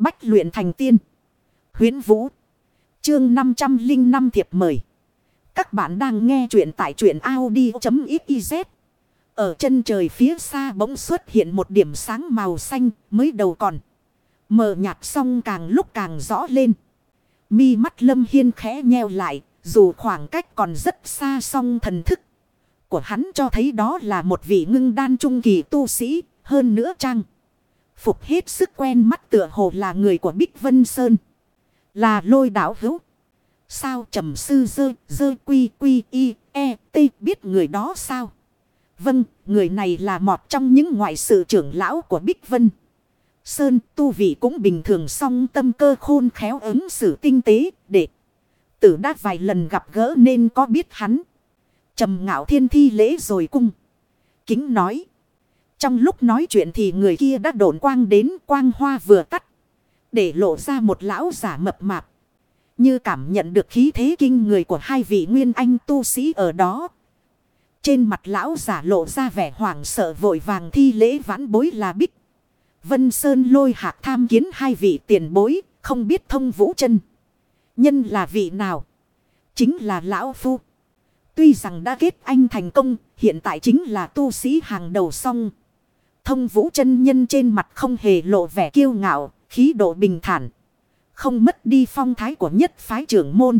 Bách luyện thành tiên. Huyến Vũ. Chương 505 thiệp mời. Các bạn đang nghe truyện tại truyện Audi.xyz. Ở chân trời phía xa bỗng xuất hiện một điểm sáng màu xanh mới đầu còn. Mờ nhạt xong càng lúc càng rõ lên. Mi mắt lâm hiên khẽ nheo lại. Dù khoảng cách còn rất xa song thần thức. Của hắn cho thấy đó là một vị ngưng đan trung kỳ tu sĩ. Hơn nữa trang. Phục hết sức quen mắt tựa hồ là người của Bích Vân Sơn. Là lôi đảo hữu. Sao trầm sư dơ dơ quy quy y e t biết người đó sao? Vâng, người này là một trong những ngoại sự trưởng lão của Bích Vân. Sơn tu vị cũng bình thường song tâm cơ khôn khéo ứng xử tinh tế để tử đã vài lần gặp gỡ nên có biết hắn. trầm ngạo thiên thi lễ rồi cung. Kính nói. Trong lúc nói chuyện thì người kia đã đổn quang đến quang hoa vừa tắt. Để lộ ra một lão giả mập mạp. Như cảm nhận được khí thế kinh người của hai vị nguyên anh tu sĩ ở đó. Trên mặt lão giả lộ ra vẻ hoảng sợ vội vàng thi lễ vãn bối là bích. Vân Sơn lôi hạc tham kiến hai vị tiền bối, không biết thông vũ chân. Nhân là vị nào? Chính là lão phu. Tuy rằng đã kết anh thành công, hiện tại chính là tu sĩ hàng đầu song. Thông vũ chân nhân trên mặt không hề lộ vẻ kiêu ngạo, khí độ bình thản. Không mất đi phong thái của nhất phái trưởng môn.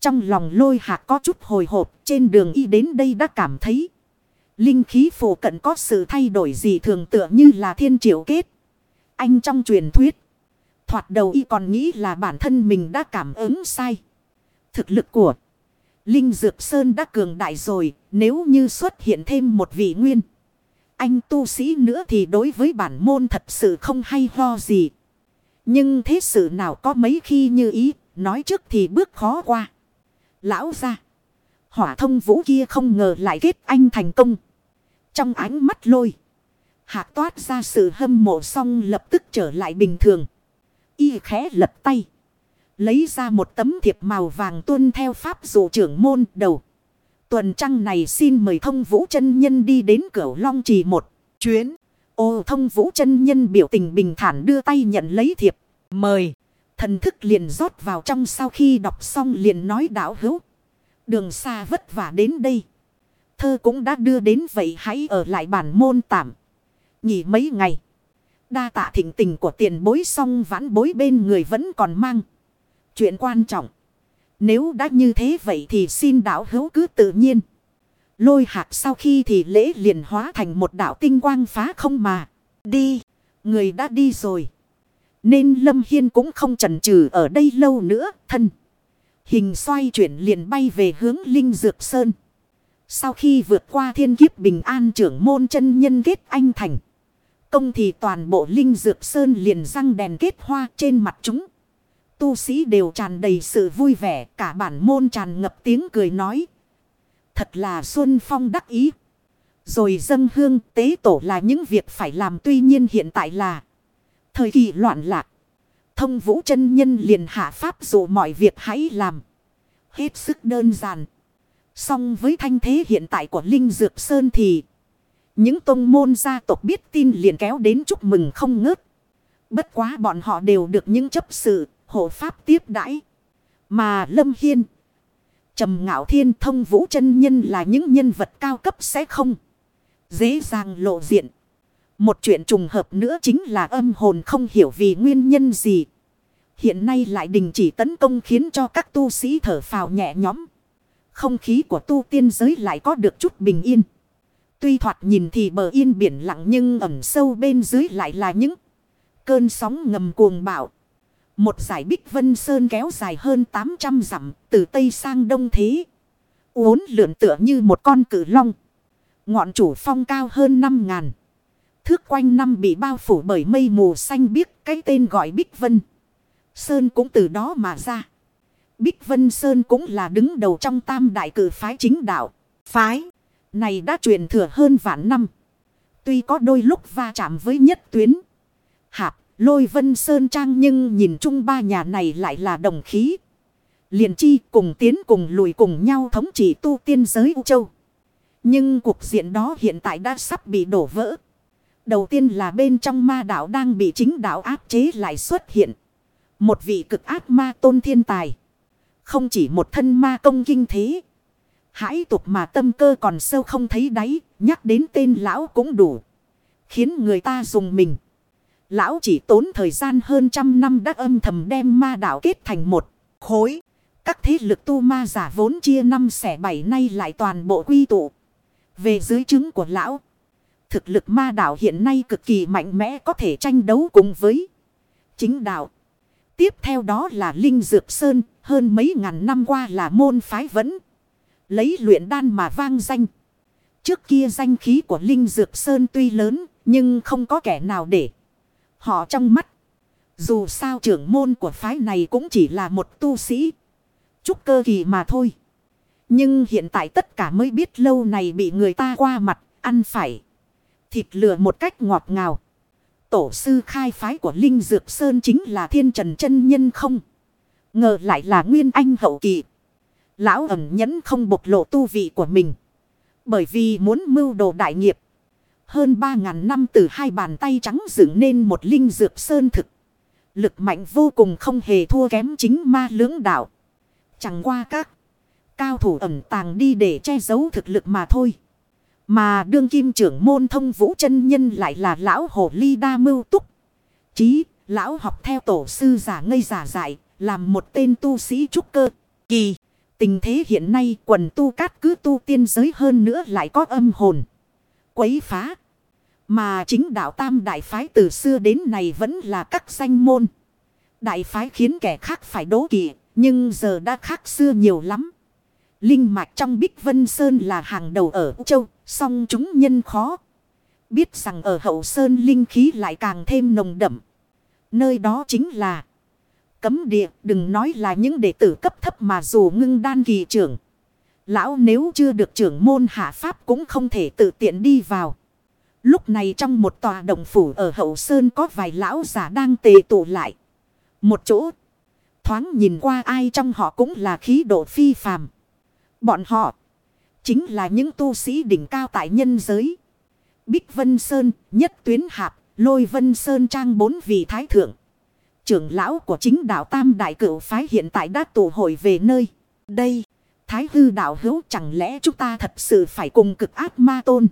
Trong lòng lôi hạc có chút hồi hộp trên đường y đến đây đã cảm thấy. Linh khí phổ cận có sự thay đổi gì thường tựa như là thiên triệu kết. Anh trong truyền thuyết. Thoạt đầu y còn nghĩ là bản thân mình đã cảm ứng sai. Thực lực của Linh Dược Sơn đã cường đại rồi. Nếu như xuất hiện thêm một vị nguyên. Anh tu sĩ nữa thì đối với bản môn thật sự không hay ho gì. Nhưng thế sự nào có mấy khi như ý. Nói trước thì bước khó qua. Lão ra. Hỏa thông vũ kia không ngờ lại kết anh thành công. Trong ánh mắt lôi. Hạc toát ra sự hâm mộ xong lập tức trở lại bình thường. Y khẽ lật tay. Lấy ra một tấm thiệp màu vàng tuân theo pháp dụ trưởng môn đầu. Tuần trăng này xin mời thông vũ chân nhân đi đến cửa long trì một chuyến. Ô, thông vũ chân nhân biểu tình bình thản đưa tay nhận lấy thiệp. Mời. Thần thức liền rót vào trong sau khi đọc xong liền nói đạo hữu. Đường xa vất vả đến đây. Thơ cũng đã đưa đến vậy hãy ở lại bản môn tạm. Nghỉ mấy ngày. Đa tạ thỉnh tình của tiền bối xong vãn bối bên người vẫn còn mang. Chuyện quan trọng. Nếu đã như thế vậy thì xin đạo hữu cứ tự nhiên. Lôi hạc sau khi thì lễ liền hóa thành một đạo tinh quang phá không mà. Đi. Người đã đi rồi. Nên Lâm Hiên cũng không chần chừ ở đây lâu nữa. Thân. Hình xoay chuyển liền bay về hướng Linh Dược Sơn. Sau khi vượt qua thiên kiếp bình an trưởng môn chân nhân kết anh thành. Công thì toàn bộ Linh Dược Sơn liền răng đèn kết hoa trên mặt chúng. Tu sĩ đều tràn đầy sự vui vẻ. Cả bản môn tràn ngập tiếng cười nói. Thật là Xuân Phong đắc ý. Rồi dâng hương tế tổ là những việc phải làm tuy nhiên hiện tại là thời kỳ loạn lạc. Thông vũ chân nhân liền hạ pháp dụ mọi việc hãy làm. Hết sức đơn giản. Song với thanh thế hiện tại của Linh Dược Sơn thì những tông môn gia tộc biết tin liền kéo đến chúc mừng không ngớt. Bất quá bọn họ đều được những chấp sự, hộ pháp tiếp đãi. Mà Lâm Hiên, Trầm Ngạo Thiên thông vũ chân nhân là những nhân vật cao cấp sẽ không dễ dàng lộ diện. Một chuyện trùng hợp nữa chính là âm hồn không hiểu vì nguyên nhân gì. Hiện nay lại đình chỉ tấn công khiến cho các tu sĩ thở phào nhẹ nhõm. Không khí của tu tiên giới lại có được chút bình yên. Tuy thoạt nhìn thì bờ yên biển lặng nhưng ẩm sâu bên dưới lại là những cơn sóng ngầm cuồng bạo. Một giải bích vân sơn kéo dài hơn 800 dặm từ tây sang đông thế. Uốn lượn tựa như một con cử long. Ngọn chủ phong cao hơn 5 ngàn. Thước quanh năm bị bao phủ bởi mây mù xanh biếc cái tên gọi bích vân. Sơn cũng từ đó mà ra. Bích Vân Sơn cũng là đứng đầu trong tam đại cử phái chính đạo. Phái này đã truyền thừa hơn vạn năm. Tuy có đôi lúc va chạm với nhất tuyến. Hạp, lôi Vân Sơn Trang nhưng nhìn chung ba nhà này lại là đồng khí. Liền chi cùng tiến cùng lùi cùng nhau thống trị tu tiên giới U Châu. Nhưng cuộc diện đó hiện tại đã sắp bị đổ vỡ. Đầu tiên là bên trong ma đạo đang bị chính đạo áp chế lại xuất hiện. Một vị cực ác ma tôn thiên tài. Không chỉ một thân ma công kinh thế. Hãy tục mà tâm cơ còn sâu không thấy đáy. Nhắc đến tên lão cũng đủ. Khiến người ta dùng mình. Lão chỉ tốn thời gian hơn trăm năm đã âm thầm đem ma đạo kết thành một khối. Các thế lực tu ma giả vốn chia năm xẻ bảy nay lại toàn bộ quy tụ. Về dưới chứng của lão. Thực lực ma đạo hiện nay cực kỳ mạnh mẽ có thể tranh đấu cùng với chính đạo. Tiếp theo đó là Linh Dược Sơn, hơn mấy ngàn năm qua là môn phái vẫn. Lấy luyện đan mà vang danh. Trước kia danh khí của Linh Dược Sơn tuy lớn, nhưng không có kẻ nào để họ trong mắt. Dù sao trưởng môn của phái này cũng chỉ là một tu sĩ. Trúc cơ kỳ mà thôi. Nhưng hiện tại tất cả mới biết lâu này bị người ta qua mặt, ăn phải. Thịt lừa một cách ngọt ngào. Tổ sư khai phái của Linh Dược Sơn chính là thiên trần chân nhân không. Ngờ lại là nguyên anh hậu kỳ. Lão ẩn nhẫn không bộc lộ tu vị của mình. Bởi vì muốn mưu đồ đại nghiệp. Hơn ba ngàn năm từ hai bàn tay trắng dựng nên một linh dược sơn thực. Lực mạnh vô cùng không hề thua kém chính ma lưỡng đạo. Chẳng qua các cao thủ ẩn tàng đi để che giấu thực lực mà thôi. Mà đương kim trưởng môn thông vũ chân nhân lại là lão hồ ly đa mưu túc. Chí, lão học theo tổ sư giả ngây giả dại, làm một tên tu sĩ trúc cơ. Kỳ, tình thế hiện nay quần tu cát cứ tu tiên giới hơn nữa lại có âm hồn. Quấy phá. Mà chính đạo tam đại phái từ xưa đến nay vẫn là các danh môn. Đại phái khiến kẻ khác phải đố kỵ, nhưng giờ đã khác xưa nhiều lắm. Linh mạch trong Bích Vân Sơn là hàng đầu ở châu, song chúng nhân khó. Biết rằng ở hậu sơn linh khí lại càng thêm nồng đậm. Nơi đó chính là cấm địa, đừng nói là những đệ tử cấp thấp mà dù ngưng đan kỳ trưởng. Lão nếu chưa được trưởng môn hạ pháp cũng không thể tự tiện đi vào. Lúc này trong một tòa động phủ ở hậu sơn có vài lão giả đang tề tụ lại. Một chỗ thoáng nhìn qua ai trong họ cũng là khí độ phi phàm. Bọn họ chính là những tu sĩ đỉnh cao tại nhân giới. Bích Vân Sơn, Nhất Tuyến Hạp, Lôi Vân Sơn trang bốn vị thái thượng. Trưởng lão của chính đạo Tam Đại Cửu Phái hiện tại đã tụ hội về nơi. Đây, Thái Hư đạo hữu chẳng lẽ chúng ta thật sự phải cùng cực ác ma tôn.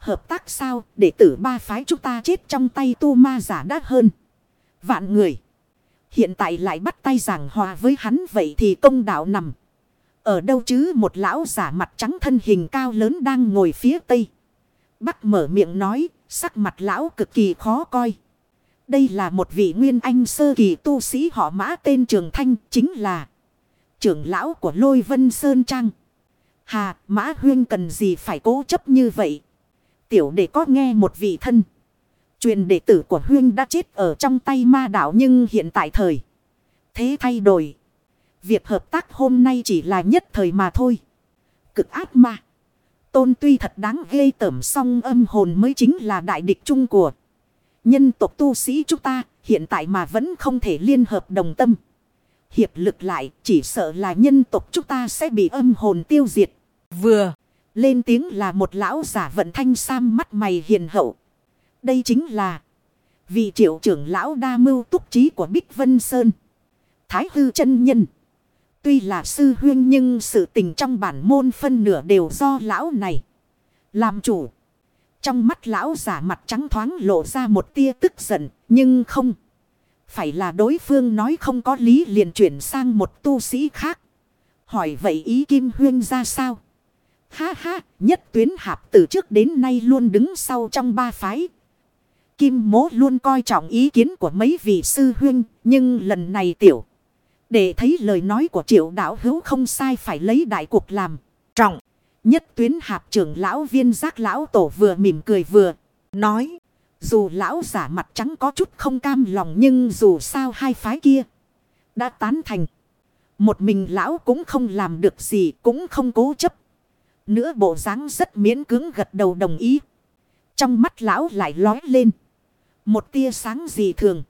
Hợp tác sao để tử ba phái chúng ta chết trong tay tu ma giả đã hơn. Vạn người. Hiện tại lại bắt tay giảng hòa với hắn vậy thì công đạo nằm. Ở đâu chứ một lão giả mặt trắng thân hình cao lớn đang ngồi phía tây. Bắc mở miệng nói, sắc mặt lão cực kỳ khó coi. Đây là một vị nguyên anh sơ kỳ tu sĩ họ mã tên Trường Thanh chính là trưởng lão của lôi vân Sơn Trang. Hà, mã huyên cần gì phải cố chấp như vậy? Tiểu để có nghe một vị thân. Truyền đệ tử của huyên đã chết ở trong tay ma đạo nhưng hiện tại thời. Thế thay đổi. Việc hợp tác hôm nay chỉ là nhất thời mà thôi. Cực ác ma. Tôn tuy thật đáng ghê tởm song âm hồn mới chính là đại địch chung của. Nhân tộc tu sĩ chúng ta, hiện tại mà vẫn không thể liên hợp đồng tâm. Hiệp lực lại chỉ sợ là nhân tộc chúng ta sẽ bị âm hồn tiêu diệt. Vừa lên tiếng là một lão giả vận thanh sam mắt mày hiền hậu. Đây chính là vị triệu trưởng lão đa mưu túc trí của Bích Vân Sơn. Thái hư chân nhân. Tuy là sư huyên nhưng sự tình trong bản môn phân nửa đều do lão này. Làm chủ. Trong mắt lão giả mặt trắng thoáng lộ ra một tia tức giận. Nhưng không. Phải là đối phương nói không có lý liền chuyển sang một tu sĩ khác. Hỏi vậy ý Kim Huyên ra sao? Ha ha, nhất tuyến hạp từ trước đến nay luôn đứng sau trong ba phái. Kim mố luôn coi trọng ý kiến của mấy vị sư huyên, nhưng lần này tiểu. Để thấy lời nói của triệu đạo hữu không sai phải lấy đại cuộc làm. Trọng. Nhất tuyến hạp trưởng lão viên giác lão tổ vừa mỉm cười vừa. Nói. Dù lão giả mặt trắng có chút không cam lòng nhưng dù sao hai phái kia. Đã tán thành. Một mình lão cũng không làm được gì cũng không cố chấp. Nữa bộ dáng rất miễn cứng gật đầu đồng ý. Trong mắt lão lại lói lên. Một tia sáng gì thường.